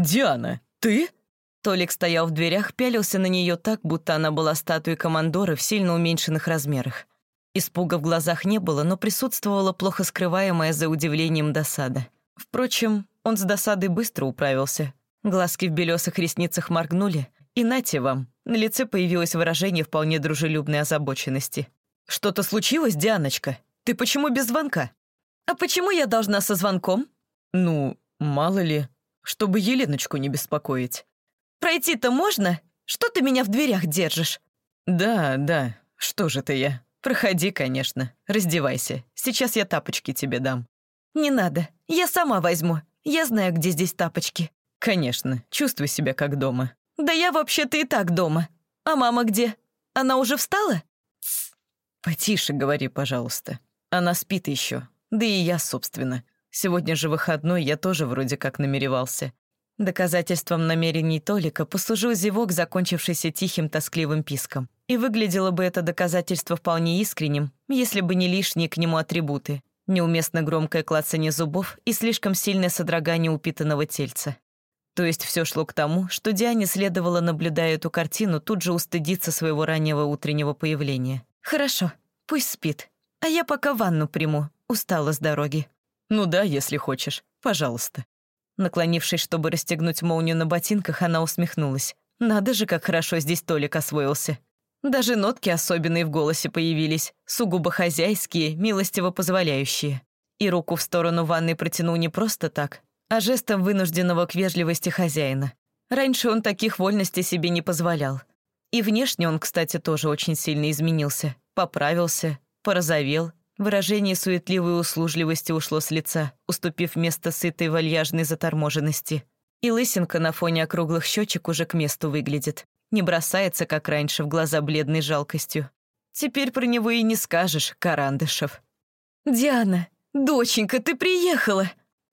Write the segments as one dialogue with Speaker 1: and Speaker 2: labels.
Speaker 1: «Диана, ты?» Толик стоял в дверях, пялился на нее так, будто она была статуей командора в сильно уменьшенных размерах. Испуга в глазах не было, но присутствовала плохо скрываемая за удивлением досада. Впрочем, он с досадой быстро управился. Глазки в белесых ресницах моргнули, и нате вам, на лице появилось выражение вполне дружелюбной озабоченности. «Что-то случилось, Дианочка? Ты почему без звонка?» «А почему я должна со звонком?» «Ну, мало ли, чтобы Еленочку не беспокоить».
Speaker 2: «Пройти-то можно? Что ты меня в дверях держишь?»
Speaker 1: «Да, да, что же ты я? Проходи, конечно, раздевайся. Сейчас я тапочки тебе дам».
Speaker 2: «Не надо, я сама возьму. Я знаю, где здесь тапочки».
Speaker 1: «Конечно, чувствуй себя как дома».
Speaker 2: «Да я вообще-то и так дома. А мама где? Она уже встала?»
Speaker 1: Тс. «Потише говори, пожалуйста. Она спит еще. Да и я, собственно. Сегодня же выходной, я тоже вроде как намеревался». Доказательством намерений Толика послужил зевок, закончившийся тихим тоскливым писком. И выглядело бы это доказательство вполне искренним, если бы не лишние к нему атрибуты. Неуместно громкое клацание зубов и слишком сильное содрогание упитанного тельца. То есть все шло к тому, что Диане следовало, наблюдая эту картину, тут же устыдиться своего раннего утреннего появления.
Speaker 2: «Хорошо, пусть спит. А я пока ванну приму. Устала с дороги».
Speaker 1: «Ну да, если хочешь. Пожалуйста». Наклонившись, чтобы расстегнуть молнию на ботинках, она усмехнулась. «Надо же, как хорошо здесь Толик освоился. Даже нотки особенные в голосе появились, сугубо хозяйские, милостиво позволяющие. И руку в сторону ванной протянул не просто так, а жестом вынужденного к вежливости хозяина. Раньше он таких вольностей себе не позволял. И внешне он, кстати, тоже очень сильно изменился. Поправился, порозовел. Выражение суетливой услужливости ушло с лица, уступив место сытой вальяжной заторможенности. И лысинка на фоне округлых щечек уже к месту выглядит. Не бросается, как раньше, в глаза бледной жалкостью. Теперь про него и не скажешь, Карандышев.
Speaker 2: «Диана, доченька, ты приехала!»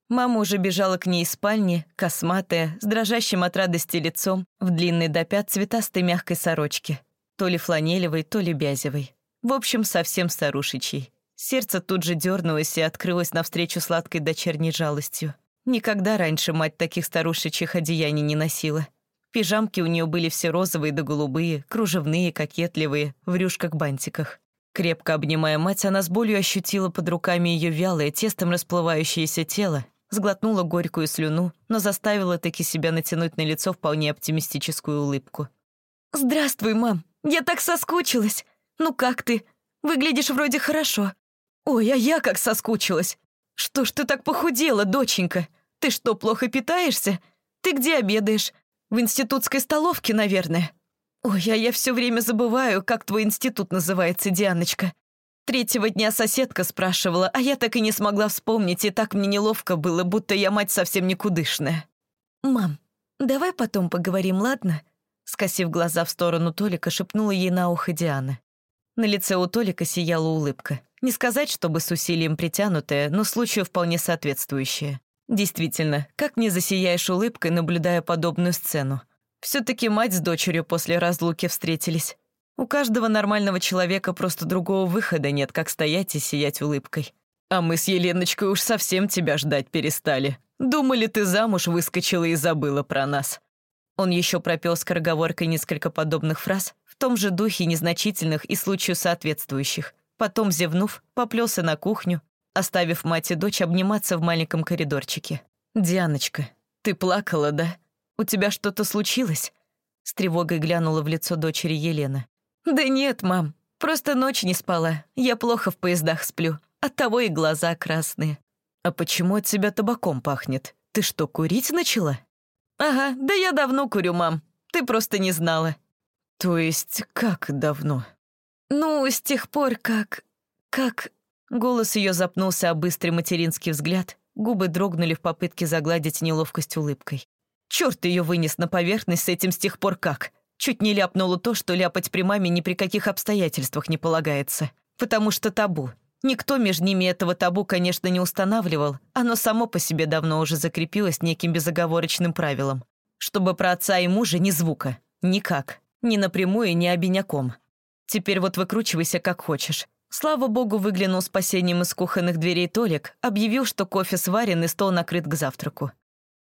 Speaker 1: Мама уже бежала к ней из спальни, косматая, с дрожащим от радости лицом, в длинной до пят цветастой мягкой сорочке. То ли фланелевой, то ли бязевой. В общем, совсем старушечьей. Сердце тут же дернулось и открылось навстречу сладкой дочерней жалостью. Никогда раньше мать таких старушечьих одеяний не носила. Пижамки у нее были все розовые да голубые, кружевные, кокетливые, в рюшках-бантиках. Крепко обнимая мать, она с болью ощутила под руками ее вялое, тестом расплывающееся тело сглотнула горькую слюну, но заставила таки себя натянуть на лицо вполне оптимистическую улыбку.
Speaker 2: «Здравствуй, мам! Я так соскучилась! Ну как ты? Выглядишь вроде хорошо. Ой, а я как соскучилась! Что ж ты так похудела, доченька? Ты что, плохо питаешься? Ты где обедаешь? В институтской столовке, наверное. Ой, а я все время забываю, как твой институт называется, Дианочка. Третьего дня соседка спрашивала, а я так и не смогла вспомнить, и так мне неловко было, будто я мать совсем никудышная. «Мам, давай потом поговорим, ладно?» Скосив глаза в сторону Толика, шепнула ей на ухо Диана. На лице у Толика сияла улыбка. Не сказать, чтобы с усилием притянутая, но случаю вполне соответствующая. Действительно, как не засияешь улыбкой, наблюдая подобную сцену. все таки мать с дочерью после разлуки встретились. У каждого нормального человека просто другого выхода нет, как стоять и сиять улыбкой. А мы с Еленочкой уж совсем тебя ждать перестали. Думали, ты замуж выскочила и забыла про нас». Он еще пропел скороговоркой несколько подобных фраз, в том же духе незначительных и случаю соответствующих. Потом, зевнув, поплелся на кухню, оставив мать и дочь обниматься в маленьком коридорчике. «Дианочка, ты плакала, да? У тебя что-то случилось?» С тревогой глянула в лицо дочери Елена. «Да нет, мам, просто ночь не спала. Я плохо в поездах сплю. Оттого и глаза красные». «А почему от тебя табаком пахнет? Ты что, курить начала?» «Ага, да я давно курю, мам. Ты просто не знала». «То есть как давно?» «Ну, с тех пор, как... как...» Голос ее запнулся о быстрый материнский взгляд, губы дрогнули в попытке загладить неловкость улыбкой. Черт ее вынес на поверхность с этим с тех пор как. Чуть не ляпнула то, что ляпать при маме ни при каких обстоятельствах не полагается. Потому что табу. Никто между ними этого табу, конечно, не устанавливал. Оно само по себе давно уже закрепилось неким безоговорочным правилом. Чтобы про отца и мужа ни звука. Никак. Ни напрямую, ни обиняком. Теперь вот выкручивайся как хочешь. Слава богу, выглянул спасением из кухонных дверей Толик, объявил, что кофе сварен и стол накрыт к завтраку.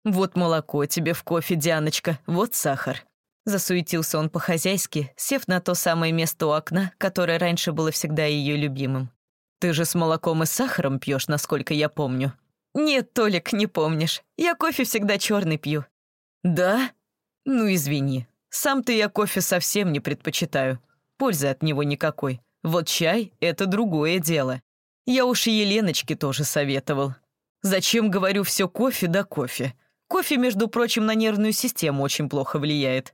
Speaker 1: «Вот молоко тебе в кофе, Дианочка, вот сахар». Засуетился он по-хозяйски, сев на то самое место у окна, которое раньше было всегда ее любимым. «Ты же с молоком и сахаром пьешь, насколько я помню».
Speaker 2: «Нет, Толик, не помнишь. Я кофе всегда черный пью».
Speaker 1: «Да? Ну, извини. Сам-то я кофе совсем не предпочитаю. Пользы от него никакой. Вот чай — это другое дело. Я уж и Еленочке тоже советовал. Зачем, говорю, все кофе да кофе? Кофе, между прочим, на нервную систему очень плохо влияет.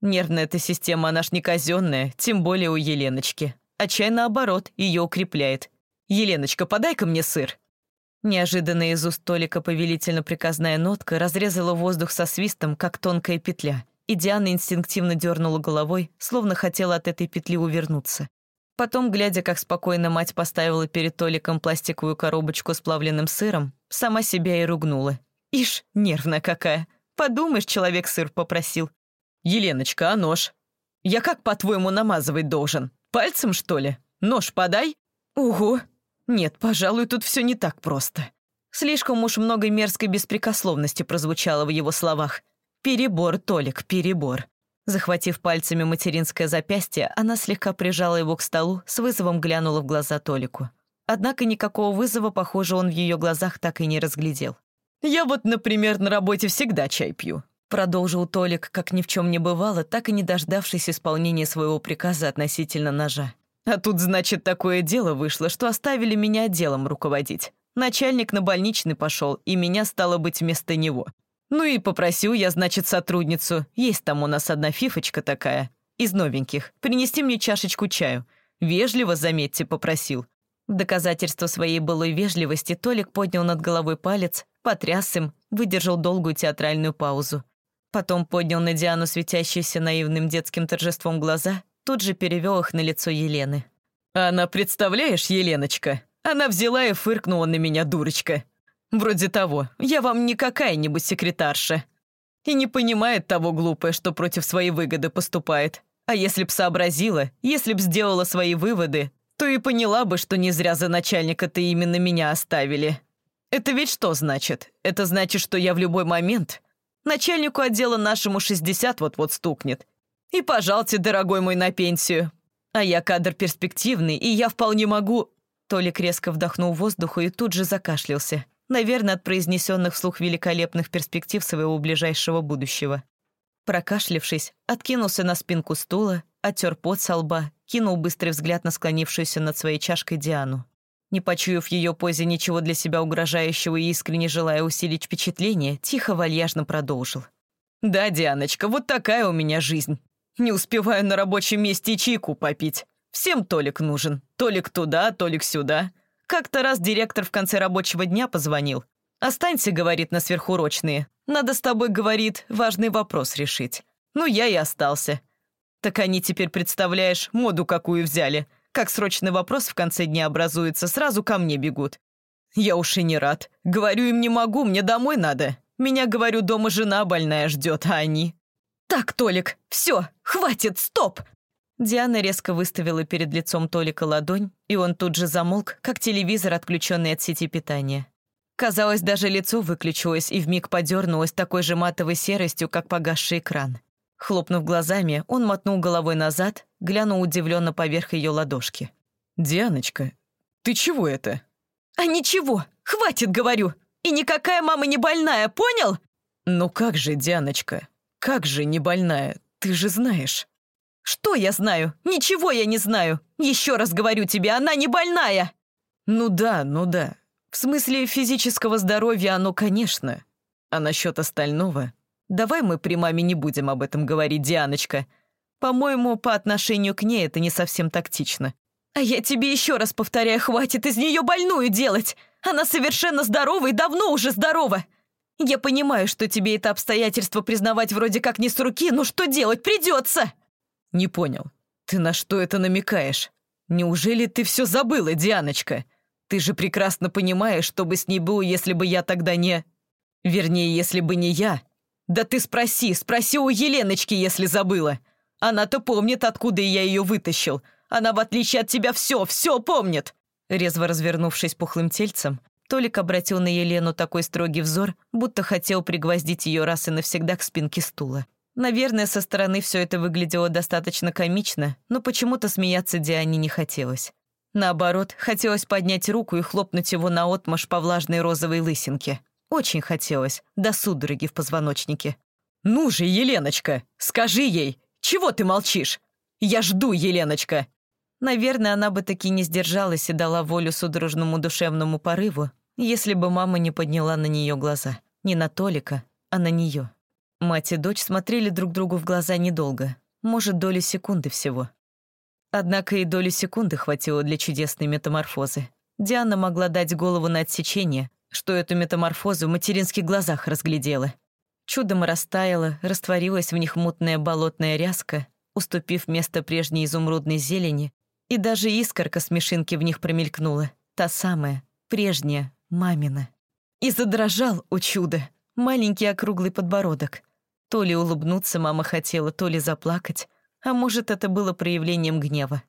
Speaker 1: Нервная эта система, она ж не казенная, тем более у Еленочки. А чай, наоборот, ее укрепляет. «Еленочка, подай-ка мне сыр». Неожиданно из уст Толика повелительно-приказная нотка разрезала воздух со свистом, как тонкая петля, и Диана инстинктивно дернула головой, словно хотела от этой петли увернуться. Потом, глядя, как спокойно мать поставила перед Толиком пластиковую коробочку с плавленным сыром, сама себя и ругнула. «Ишь, нервная какая! Подумаешь, человек сыр попросил. «Еленочка, а нож? Я как, по-твоему, намазывать должен? Пальцем, что ли? Нож подай?» «Ого! Нет, пожалуй, тут все не так просто». Слишком уж много мерзкой беспрекословности прозвучало в его словах. «Перебор, Толик, перебор». Захватив пальцами материнское запястье, она слегка прижала его к столу, с вызовом глянула в глаза Толику. Однако никакого вызова, похоже, он в ее глазах так и не разглядел. «Я вот, например, на работе всегда чай пью», продолжил Толик, как ни в чем не бывало, так и не дождавшись исполнения своего приказа относительно ножа. «А тут, значит, такое дело вышло, что оставили меня отделом руководить. Начальник на больничный пошел, и меня стало быть вместо него. Ну и попросил я, значит, сотрудницу, есть там у нас одна фифочка такая, из новеньких, принести мне чашечку чаю. Вежливо, заметьте, попросил. В доказательство своей былой вежливости Толик поднял над головой палец, потряс им, выдержал долгую театральную паузу. Потом поднял на Диану светящиеся наивным детским торжеством глаза, тут же перевел их на лицо Елены. «Она, представляешь, Еленочка, она взяла и фыркнула на меня, дурочка. Вроде того, я вам не какая-нибудь секретарша. И не понимает того глупое, что против своей выгоды поступает. А если б сообразила, если б сделала свои выводы, то и поняла бы, что не зря за начальника-то именно меня оставили. Это ведь что значит? Это значит, что я в любой момент... Начальнику отдела нашему 60 вот-вот стукнет. И пожалуйте, дорогой мой, на пенсию. А я кадр перспективный, и я вполне могу...» Толик резко вдохнул воздуху и тут же закашлялся. Наверное, от произнесенных вслух великолепных перспектив своего ближайшего будущего. Прокашлившись, откинулся на спинку стула, оттер пот со лба, кинул быстрый взгляд на склонившуюся над своей чашкой Диану. Не почуяв ее позе ничего для себя угрожающего и искренне желая усилить впечатление, тихо вальяжно продолжил. «Да, Дианочка, вот такая у меня жизнь. Не успеваю на рабочем месте чайку попить. Всем Толик нужен. Толик туда, Толик сюда. Как-то раз директор в конце рабочего дня позвонил. «Останься», — говорит, — «на сверхурочные. Надо с тобой, — говорит, — важный вопрос решить». Ну, я и остался. Так они теперь, представляешь, моду какую взяли. Как срочный вопрос в конце дня образуется, сразу ко мне бегут. Я уж и не рад. Говорю им не могу, мне домой надо. Меня, говорю, дома жена больная ждет, а они... «Так, Толик, все, хватит, стоп!» Диана резко выставила перед лицом Толика ладонь, и он тут же замолк, как телевизор, отключенный от сети питания. Казалось, даже лицо выключилось и вмиг подернулось такой же матовой серостью, как погасший экран. Хлопнув глазами, он мотнул головой назад, глянул удивленно поверх ее ладошки. «Дианочка, ты чего это?» «А ничего, хватит, говорю! И никакая мама не больная, понял?» «Ну как же, Дианочка, как же не больная, ты же знаешь!» «Что я знаю? Ничего я не знаю! Еще раз говорю тебе, она не больная!» «Ну да, ну да. В смысле физического здоровья оно, конечно. А насчет остального? Давай мы при маме не будем об этом говорить, Дианочка. По-моему, по отношению к ней это не совсем тактично». «А я тебе еще раз повторяю, хватит из нее больную делать! Она совершенно здорова и давно уже здорова!» «Я понимаю, что тебе это обстоятельство признавать вроде как не с руки, но что делать придется!» «Не понял. Ты на что это намекаешь? Неужели ты все забыла, Дианочка? Ты же прекрасно понимаешь, что бы с ней было, если бы я тогда не... Вернее, если бы не я. Да ты спроси, спроси у Еленочки, если забыла. Она-то помнит, откуда я ее вытащил. Она, в отличие от тебя, все, все помнит!» Резво развернувшись пухлым тельцем, Толик обратил на Елену такой строгий взор, будто хотел пригвоздить ее раз и навсегда к спинке стула. Наверное, со стороны все это выглядело достаточно комично, но почему-то смеяться Диане не хотелось. Наоборот, хотелось поднять руку и хлопнуть его наотмашь по влажной розовой лысинке. Очень хотелось, до судороги в позвоночнике. «Ну же, Еленочка, скажи ей, чего ты молчишь? Я жду, Еленочка!» Наверное, она бы таки не сдержалась и дала волю судорожному душевному порыву, если бы мама не подняла на нее глаза. Не на Толика, а на нее. Мать и дочь смотрели друг другу в глаза недолго, может, доли секунды всего. Однако и доли секунды хватило для чудесной метаморфозы. Диана могла дать голову на отсечение, что эту метаморфозу в материнских глазах разглядела. Чудом растаяла, растворилась в них мутная болотная ряска, уступив место прежней изумрудной зелени, и даже искорка смешинки в них промелькнула. Та самая, прежняя, мамина. И задрожал, о чудо, маленький округлый подбородок. То ли улыбнуться мама хотела, то ли заплакать, а может, это было проявлением гнева.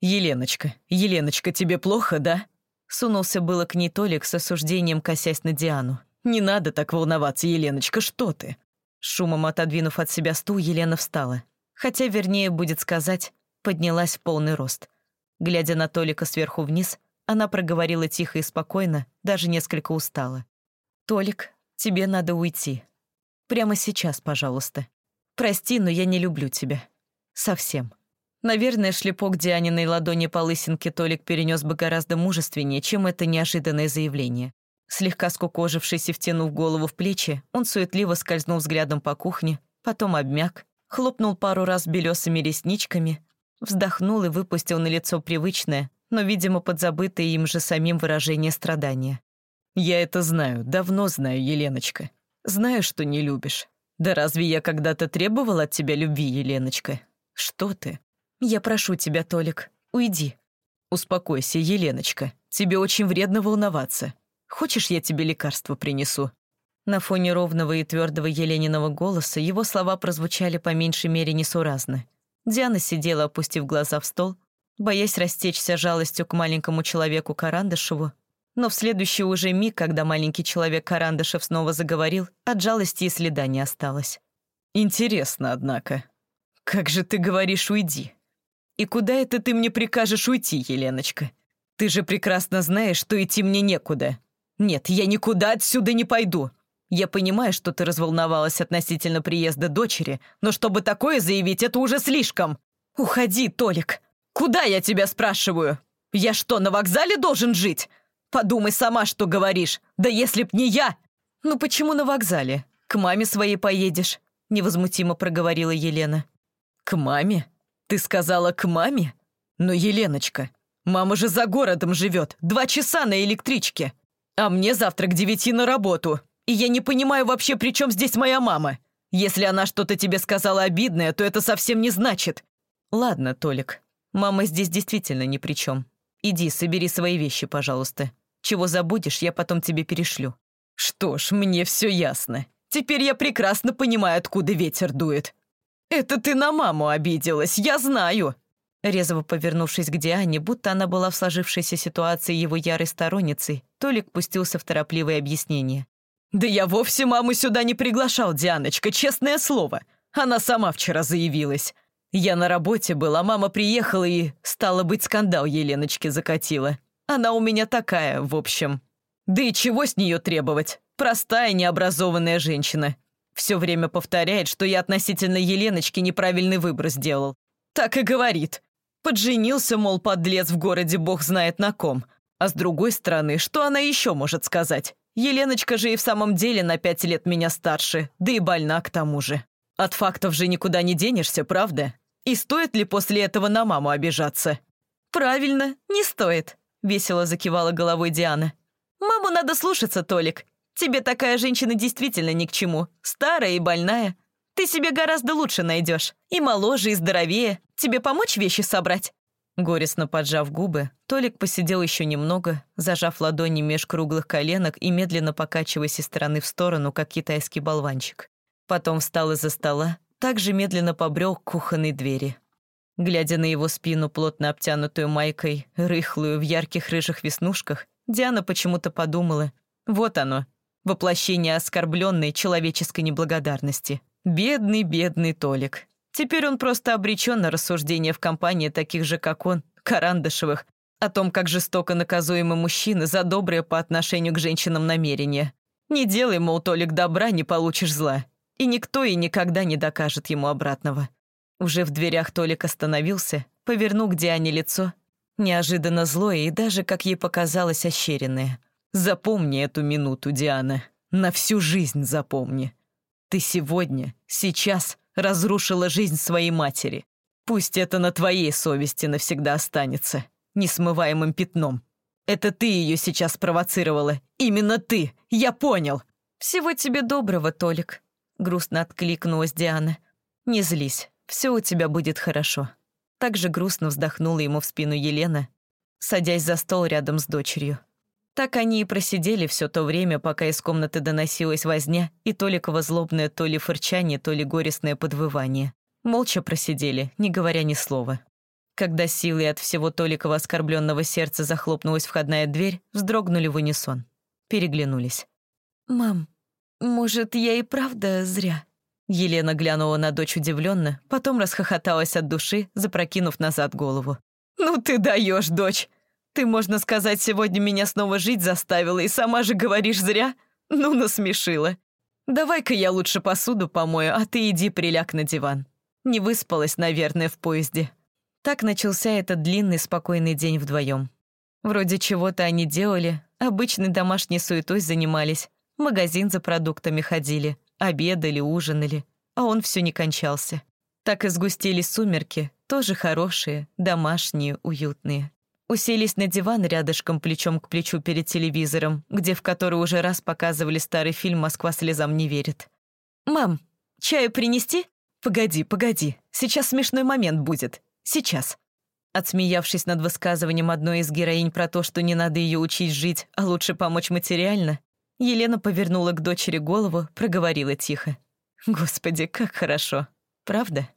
Speaker 1: «Еленочка, Еленочка, тебе плохо, да?» Сунулся было к ней Толик с осуждением, косясь на Диану. «Не надо так волноваться, Еленочка, что ты?» Шумом отодвинув от себя стул, Елена встала. Хотя, вернее, будет сказать, поднялась в полный рост. Глядя на Толика сверху вниз, она проговорила тихо и спокойно, даже несколько устала. «Толик, тебе надо уйти. Прямо сейчас, пожалуйста. Прости, но я не люблю тебя. Совсем». Наверное, шлепок Дианиной ладони по лысинке Толик перенес бы гораздо мужественнее, чем это неожиданное заявление. Слегка скукожившись и втянув голову в плечи, он суетливо скользнул взглядом по кухне, потом обмяк, хлопнул пару раз белесыми ресничками, вздохнул и выпустил на лицо привычное, но, видимо, подзабытое им же самим выражение страдания. «Я это знаю, давно знаю, Еленочка. Знаю, что не любишь. Да разве я когда-то требовал от тебя любви, Еленочка? Что ты? Я прошу тебя, Толик, уйди». «Успокойся, Еленочка. Тебе очень вредно волноваться. Хочешь, я тебе лекарство принесу?» На фоне ровного и твердого Елениного голоса его слова прозвучали по меньшей мере несуразно. Диана сидела, опустив глаза в стол, боясь растечься жалостью к маленькому человеку Карандышеву, но в следующий уже миг, когда маленький человек Карандышев снова заговорил, от жалости и следа не осталось. «Интересно, однако. Как же ты говоришь «уйди»? И куда это ты мне прикажешь уйти, Еленочка? Ты же прекрасно знаешь, что идти мне некуда. Нет, я никуда отсюда не пойду. Я понимаю, что ты разволновалась относительно приезда дочери, но чтобы такое заявить, это уже слишком. Уходи, Толик. Куда я тебя спрашиваю? Я что, на вокзале должен жить? Подумай сама, что говоришь. Да если б не я. Ну почему на вокзале? К маме своей поедешь, невозмутимо проговорила Елена. К маме? Ты сказала к маме? Но, Еленочка, мама же за городом живет, два часа на электричке. А мне завтра к девяти на работу. И я не понимаю вообще, при чем здесь моя мама. Если она что-то тебе сказала обидное, то это совсем не значит. Ладно, Толик, мама здесь действительно ни при чем. Иди, собери свои вещи, пожалуйста. Чего забудешь, я потом тебе перешлю. Что ж, мне все ясно. Теперь я прекрасно понимаю, откуда ветер дует. Это ты на маму обиделась, я знаю. Резво повернувшись к Диане, будто она была в сложившейся ситуации его ярой сторонницей, Толик пустился в торопливые объяснения. «Да я вовсе маму сюда не приглашал, Дианочка, честное слово. Она сама вчера заявилась. Я на работе был, а мама приехала и, стало быть, скандал Еленочке закатила. Она у меня такая, в общем. Да и чего с нее требовать? Простая, необразованная женщина. Все время повторяет, что я относительно Еленочки неправильный выбор сделал. Так и говорит. Подженился, мол, подлец в городе бог знает на ком. А с другой стороны, что она еще может сказать? Еленочка же и в самом деле на пять лет меня старше, да и больна к тому же. От фактов же никуда не денешься, правда? И стоит ли после этого на маму обижаться? Правильно, не стоит, весело закивала головой Диана. Маму надо слушаться, Толик. Тебе такая женщина действительно ни к чему. Старая и больная. Ты себе гораздо лучше найдешь. И моложе, и здоровее. Тебе помочь вещи собрать? Горестно поджав губы, Толик посидел еще немного, зажав ладони меж круглых коленок и медленно покачиваясь из стороны в сторону, как китайский болванчик. Потом встал из-за стола, также медленно побрел к кухонной двери. Глядя на его спину, плотно обтянутую майкой, рыхлую, в ярких рыжих веснушках, Диана почему-то подумала. Вот оно, воплощение оскорбленной человеческой неблагодарности. Бедный, бедный Толик. Теперь он просто обречен на рассуждение в компании таких же, как он, Карандышевых, о том, как жестоко наказуемы мужчины за доброе по отношению к женщинам намерение. Не делай, мол, Толик, добра, не получишь зла. И никто и никогда не докажет ему обратного. Уже в дверях Толик остановился, повернул к Диане лицо, неожиданно злое и даже, как ей показалось, ощеренное. «Запомни эту минуту, Диана. На всю жизнь запомни. Ты сегодня, сейчас разрушила жизнь своей матери. Пусть это на твоей совести навсегда останется, несмываемым пятном. Это ты ее сейчас провоцировала. Именно ты. Я понял.
Speaker 2: Всего тебе доброго, Толик. Грустно откликнулась Диана. Не злись. Все у тебя будет хорошо. Также грустно вздохнула ему в спину Елена, садясь за стол рядом с дочерью. Так они и просидели все то время, пока из комнаты доносилась возня и Толиково злобное то ли фырчание, то ли горестное подвывание. Молча просидели, не говоря ни слова. Когда силой от всего Толикова оскорбленного сердца захлопнулась входная дверь, вздрогнули в унисон. Переглянулись.
Speaker 1: «Мам, может, я и правда зря?»
Speaker 2: Елена глянула на дочь удивленно, потом расхохоталась от души, запрокинув назад голову. «Ну ты даешь, дочь! Ты, можно сказать, сегодня меня снова жить заставила и сама же говоришь зря? Ну, насмешила. Давай-ка я лучше посуду помою, а ты иди приляг на диван. Не выспалась, наверное, в поезде. Так начался этот длинный, спокойный день вдвоем. Вроде чего-то они делали, обычной домашней суетой занимались, в магазин за продуктами ходили, обедали, ужинали, а он все не кончался. Так и сгустились сумерки, тоже хорошие, домашние, уютные. Уселись на диван рядышком плечом к плечу перед телевизором, где в который уже раз показывали старый фильм «Москва слезам не верит». «Мам, чаю принести?» «Погоди, погоди, сейчас смешной момент будет. Сейчас». Отсмеявшись над высказыванием одной из героинь про то, что не надо ее учить жить, а лучше помочь материально, Елена повернула к дочери голову, проговорила тихо. «Господи, как хорошо. Правда?»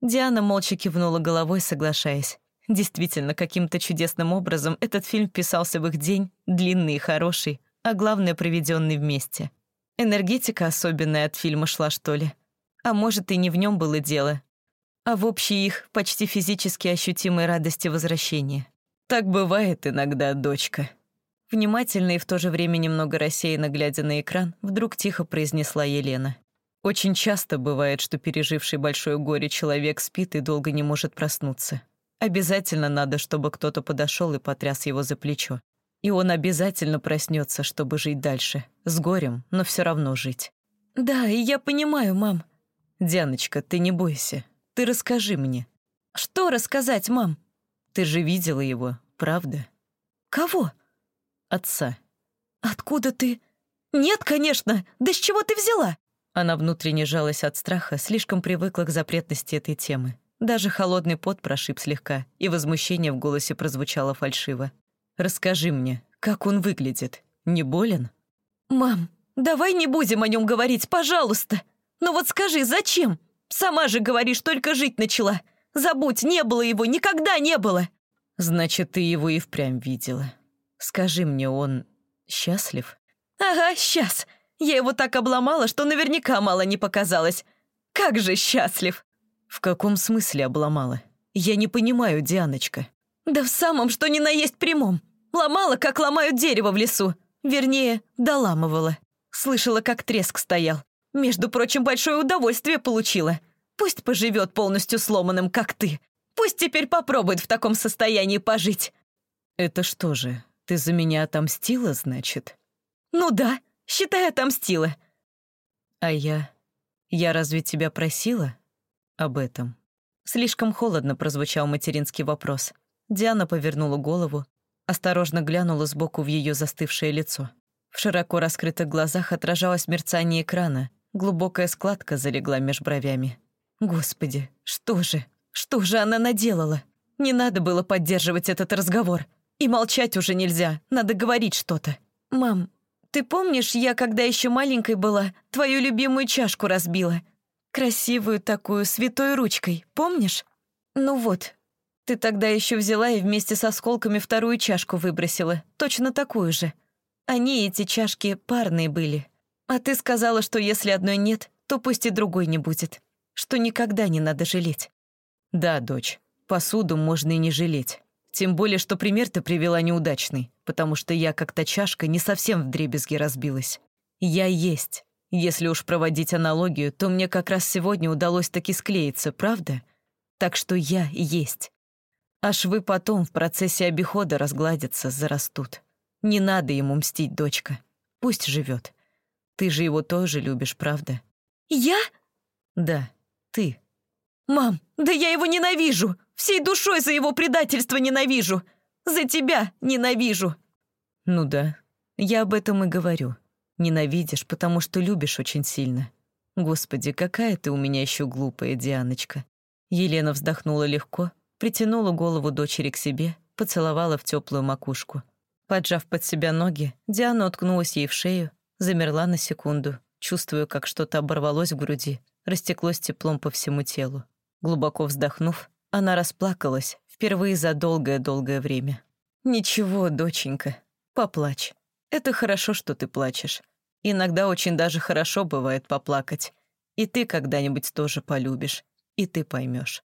Speaker 2: Диана молча кивнула головой, соглашаясь. Действительно, каким-то чудесным образом этот фильм вписался в их день, длинный и хороший, а главное, проведенный вместе. Энергетика особенная от фильма шла, что ли. А может, и не в нем было дело, а в общей их почти физически ощутимой радости возвращения. Так бывает иногда, дочка. Внимательно и в то же время немного рассеянно глядя на экран, вдруг тихо произнесла Елена. Очень часто бывает, что переживший большое горе человек спит и долго не может проснуться. Обязательно надо, чтобы кто-то подошел и потряс его за плечо. И он обязательно проснется, чтобы жить дальше. С горем, но все равно жить.
Speaker 1: «Да, и я понимаю, мам».
Speaker 2: «Дианочка, ты не бойся. Ты расскажи мне».
Speaker 1: «Что рассказать, мам?»
Speaker 2: «Ты же видела его, правда?»
Speaker 1: «Кого?»
Speaker 2: «Отца».
Speaker 1: «Откуда ты?» «Нет, конечно! Да с чего ты взяла?»
Speaker 2: Она внутренне жалась от страха, слишком привыкла к запретности этой темы. Даже холодный пот прошиб слегка, и возмущение в голосе прозвучало фальшиво. «Расскажи мне, как он выглядит? Не болен?»
Speaker 1: «Мам, давай не будем о нем говорить, пожалуйста! Ну вот скажи, зачем? Сама же говоришь, только жить начала. Забудь, не было его, никогда не было!»
Speaker 2: «Значит, ты его и впрямь видела. Скажи мне, он счастлив?»
Speaker 1: «Ага, сейчас. Я его так обломала, что наверняка мало не показалось. Как же счастлив!»
Speaker 2: «В каком смысле обломала? Я не понимаю, Дианочка».
Speaker 1: «Да в самом, что ни на есть прямом. Ломала, как ломают дерево в лесу. Вернее, доламывала. Слышала, как треск стоял. Между прочим, большое удовольствие получила. Пусть поживет полностью сломанным, как ты. Пусть теперь попробует в таком состоянии пожить».
Speaker 2: «Это что же, ты за меня отомстила, значит?»
Speaker 1: «Ну да, считай, отомстила».
Speaker 2: «А я... Я разве тебя просила?» об этом. Слишком холодно прозвучал материнский вопрос. Диана повернула голову, осторожно глянула сбоку в ее застывшее лицо. В широко раскрытых глазах отражалось мерцание экрана, глубокая складка залегла меж бровями. Господи, что же, что же она наделала? Не надо было поддерживать этот разговор. И молчать уже нельзя, надо говорить что-то.
Speaker 1: «Мам, ты помнишь, я, когда еще маленькой была, твою любимую чашку разбила? Красивую такую, святой ручкой, помнишь? Ну вот,
Speaker 2: Ты тогда еще взяла и вместе с осколками вторую чашку выбросила, точно такую же. Они, эти чашки, парные были. А ты сказала, что если одной нет, то пусть и другой не будет. Что никогда не надо жалеть.
Speaker 1: Да, дочь, посуду можно и не жалеть. Тем более, что пример ты привела неудачный, потому что я, как та чашка, не совсем в дребезги разбилась. Я есть. Если уж проводить аналогию, то мне как раз сегодня удалось таки склеиться, правда? Так что я есть. А швы потом в процессе обихода разгладятся, зарастут. Не надо ему мстить, дочка. Пусть живет. Ты же его тоже любишь, правда?
Speaker 2: Я?
Speaker 1: Да, ты.
Speaker 2: Мам, да я его ненавижу! Всей душой за его предательство ненавижу! За тебя ненавижу!»
Speaker 1: «Ну да, я об этом и говорю. Ненавидишь, потому что любишь очень сильно. Господи, какая ты у меня еще глупая, Дианочка». Елена вздохнула легко, притянула голову дочери к себе, поцеловала в теплую макушку. Поджав под себя ноги, Диана уткнулась ей в шею, замерла на секунду, чувствуя, как что-то оборвалось в груди, растеклось теплом по всему телу. Глубоко вздохнув, она расплакалась впервые за долгое-долгое время. «Ничего, доченька, поплачь. Это хорошо, что ты плачешь. Иногда очень даже хорошо бывает поплакать. И ты когда-нибудь тоже полюбишь, и ты поймешь.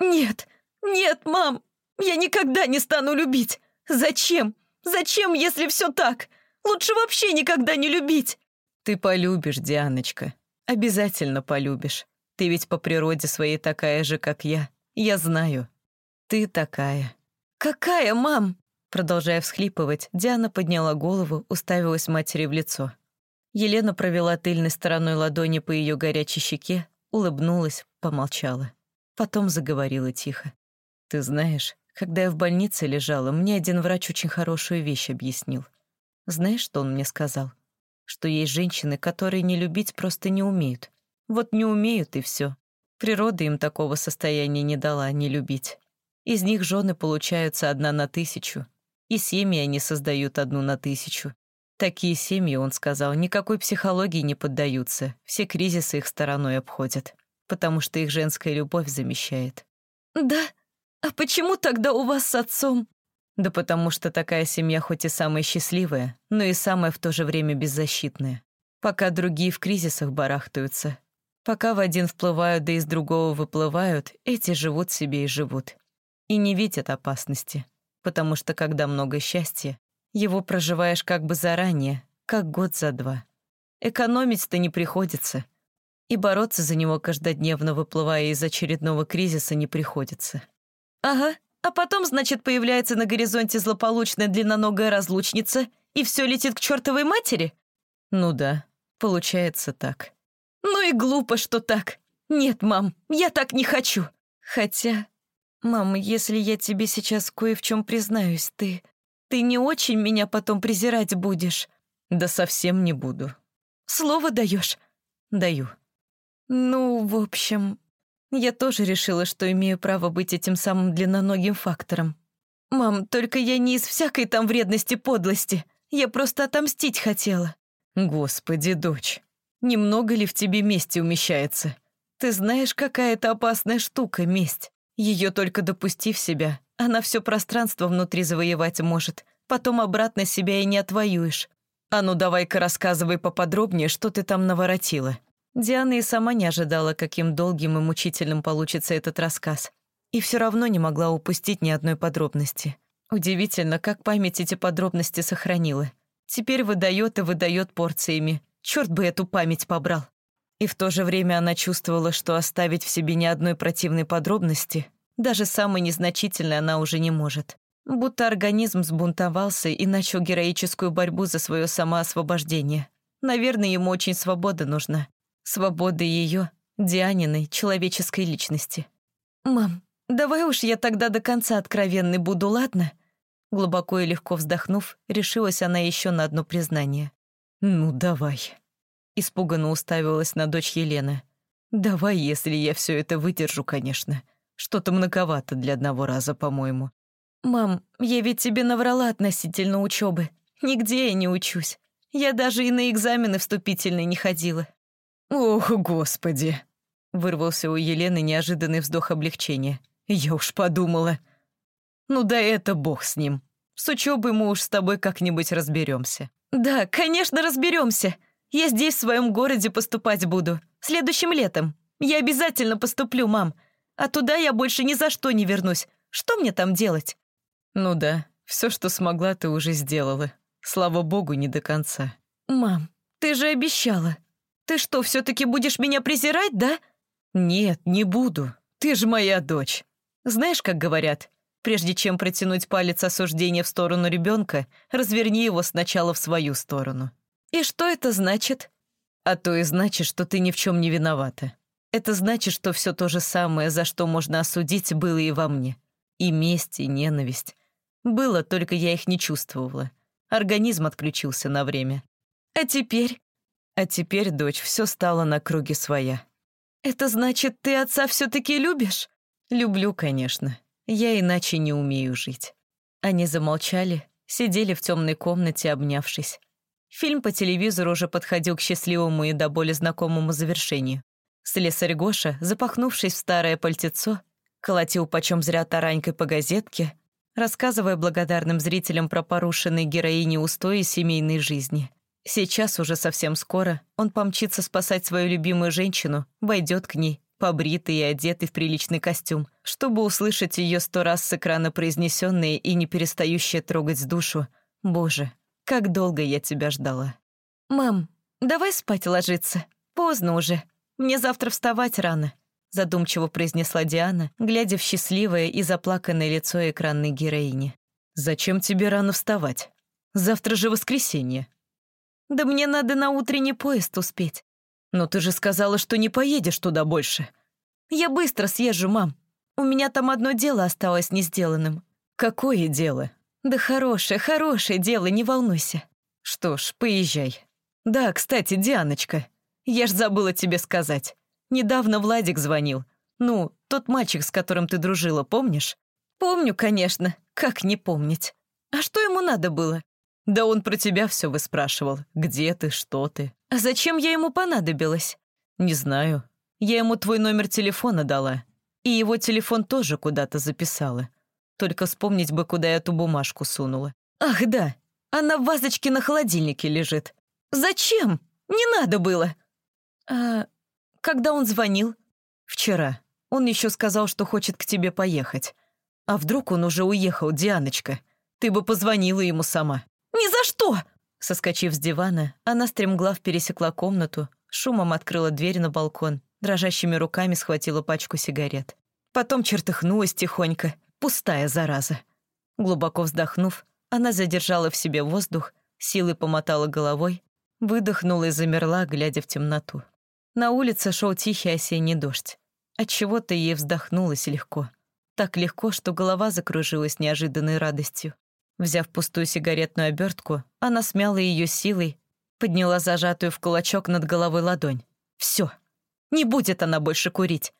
Speaker 2: «Нет, нет, мам, я никогда не стану любить. Зачем? Зачем, если все так? Лучше вообще никогда не любить!»
Speaker 1: «Ты полюбишь, Дианочка. Обязательно полюбишь. Ты ведь по природе своей такая же, как я. Я знаю. Ты такая».
Speaker 2: «Какая, мам?»
Speaker 1: Продолжая всхлипывать, Диана подняла голову, уставилась матери в лицо. Елена провела тыльной стороной ладони по ее горячей щеке, улыбнулась, помолчала. Потом заговорила тихо. «Ты знаешь, когда я в больнице лежала, мне один врач очень хорошую вещь объяснил. Знаешь, что он мне сказал? Что есть женщины, которые не любить просто не умеют. Вот не умеют, и все. Природа им такого состояния не дала, не любить. Из них жены получаются одна на тысячу, и семьи они создают одну на тысячу. Такие семьи, он сказал, никакой психологии не поддаются, все кризисы их стороной обходят, потому что их женская любовь замещает.
Speaker 2: «Да? А почему тогда у вас с отцом?»
Speaker 1: Да потому что такая семья хоть и самая счастливая, но и самая в то же время беззащитная. Пока другие в кризисах барахтаются, Пока в один вплывают, да из другого выплывают, эти живут себе и живут. И не видят опасности, потому что когда много счастья, его проживаешь как бы заранее, как год за два. Экономить-то не приходится. И бороться за него каждодневно, выплывая из очередного кризиса, не приходится.
Speaker 2: «Ага, а потом, значит, появляется на горизонте злополучная длинноногая разлучница, и все летит к чертовой матери?»
Speaker 1: «Ну да, получается так».
Speaker 2: Ну и глупо, что так. Нет, мам, я так не хочу. Хотя... Мам, если я тебе сейчас кое в чем признаюсь, ты... Ты не очень меня потом презирать будешь.
Speaker 1: Да совсем не буду.
Speaker 2: Слово даешь?
Speaker 1: Даю.
Speaker 2: Ну, в общем, я тоже решила, что имею право быть этим самым длинноногим фактором. Мам, только я не из всякой там вредности подлости. Я просто отомстить хотела.
Speaker 1: Господи, дочь. Немного ли в тебе мести умещается? Ты знаешь, какая это опасная штука, месть. Ее только допустив себя, она все пространство внутри завоевать может. Потом обратно себя и не отвоюешь. А ну давай-ка рассказывай поподробнее, что ты там наворотила. Диана и сама не ожидала, каким долгим и мучительным получится этот рассказ. И все равно не могла упустить ни одной подробности. Удивительно, как память эти подробности сохранила. Теперь выдает и выдает порциями, Черт бы эту память побрал. И в то же время она чувствовала, что оставить в себе ни одной противной подробности, даже самой незначительной, она уже не может. Будто организм сбунтовался и начал героическую борьбу за свое самоосвобождение. Наверное, ему очень свобода нужна. Свобода ее, Дианиной, человеческой личности.
Speaker 2: «Мам, давай уж я тогда до конца откровенной буду, ладно?»
Speaker 1: Глубоко и легко вздохнув, решилась она еще на одно признание. «Ну, давай». Испуганно уставилась на дочь Елены. «Давай, если я все это выдержу, конечно. Что-то многовато для одного раза, по-моему».
Speaker 2: «Мам, я ведь тебе наврала относительно учебы. Нигде я не учусь. Я даже и на экзамены вступительные не ходила».
Speaker 1: «Ох, господи!» Вырвался у Елены неожиданный вздох облегчения. «Я уж подумала. Ну да это бог с ним. С учебой мы уж с тобой как-нибудь разберемся.
Speaker 2: Да, конечно, разберемся. Я здесь, в своем городе, поступать буду. Следующим летом. Я обязательно поступлю, мам. А туда я больше ни за что не вернусь. Что мне там делать?
Speaker 1: Ну да, все, что смогла, ты уже сделала. Слава богу, не до конца.
Speaker 2: Мам, ты же обещала. Ты что, все-таки будешь меня презирать, да?
Speaker 1: Нет, не буду. Ты же моя дочь. Знаешь, как говорят, прежде чем протянуть палец осуждения в сторону ребенка, разверни его сначала в свою сторону.
Speaker 2: И что это значит?
Speaker 1: А то и значит, что ты ни в чем не виновата. Это значит, что все то же самое, за что можно осудить, было и во мне. И месть, и ненависть. Было, только я их не чувствовала. Организм отключился на время.
Speaker 2: А теперь?
Speaker 1: А теперь, дочь, все стало на круге своя.
Speaker 2: Это значит, ты отца все-таки любишь?
Speaker 1: Люблю, конечно. Я иначе не умею жить. Они замолчали, сидели в темной комнате, обнявшись. Фильм по телевизору уже подходил к счастливому и до боли знакомому завершению. Слесарь Гоша, запахнувшись в старое пальтецо, колотил почем зря таранькой по газетке, рассказывая благодарным зрителям про порушенные героини устои семейной жизни. Сейчас, уже совсем скоро, он помчится спасать свою любимую женщину, войдет к ней, побритый и одетый в приличный костюм, чтобы услышать ее сто раз с экрана произнесенные и не перестающие трогать душу «Боже, как долго я тебя ждала».
Speaker 2: «Мам, давай спать ложиться. Поздно уже. Мне завтра вставать рано», задумчиво произнесла Диана, глядя в счастливое и заплаканное лицо экранной героини.
Speaker 1: «Зачем тебе рано вставать? Завтра же воскресенье».
Speaker 2: «Да мне надо на утренний поезд успеть».
Speaker 1: «Но ты же сказала, что не поедешь туда больше».
Speaker 2: «Я быстро съезжу, мам. У меня там одно дело осталось не сделанным».
Speaker 1: «Какое дело?»
Speaker 2: «Да хорошее, хорошее дело, не волнуйся».
Speaker 1: «Что ж, поезжай». «Да, кстати, Дианочка, я ж забыла тебе сказать. Недавно Владик звонил. Ну, тот мальчик, с которым ты дружила, помнишь?»
Speaker 2: «Помню, конечно. Как не помнить? А что ему надо было?»
Speaker 1: Да он про тебя все выспрашивал. Где ты, что ты?
Speaker 2: А зачем я ему понадобилась?
Speaker 1: Не знаю. Я ему твой номер телефона дала. И его телефон тоже куда-то записала. Только вспомнить бы, куда я эту бумажку сунула.
Speaker 2: Ах, да. Она в вазочке на холодильнике лежит. Зачем? Не надо было. А когда он звонил?
Speaker 1: Вчера. Он еще сказал, что хочет к тебе поехать. А вдруг он уже уехал, Дианочка? Ты бы позвонила ему сама.
Speaker 2: «Ни за что!»
Speaker 1: Соскочив с дивана, она стремглав пересекла комнату, шумом открыла дверь на балкон, дрожащими руками схватила пачку сигарет. Потом чертыхнулась тихонько, пустая зараза. Глубоко вздохнув, она задержала в себе воздух, силой помотала головой, выдохнула и замерла, глядя в темноту. На улице шел тихий осенний дождь. Отчего-то ей вздохнулось легко. Так легко, что голова закружилась неожиданной радостью. Взяв пустую сигаретную обертку, она смяла ее силой, подняла зажатую в кулачок над головой ладонь. Все, не будет она больше курить.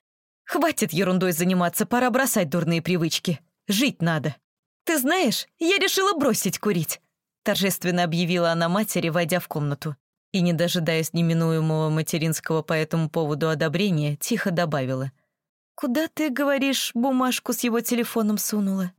Speaker 1: Хватит ерундой заниматься, пора бросать дурные привычки. Жить надо.
Speaker 2: «Ты знаешь, я решила бросить курить», торжественно объявила она матери, войдя в комнату.
Speaker 1: И, не дожидаясь неминуемого материнского по этому поводу одобрения, тихо добавила.
Speaker 2: «Куда ты, говоришь, бумажку с его телефоном сунула?»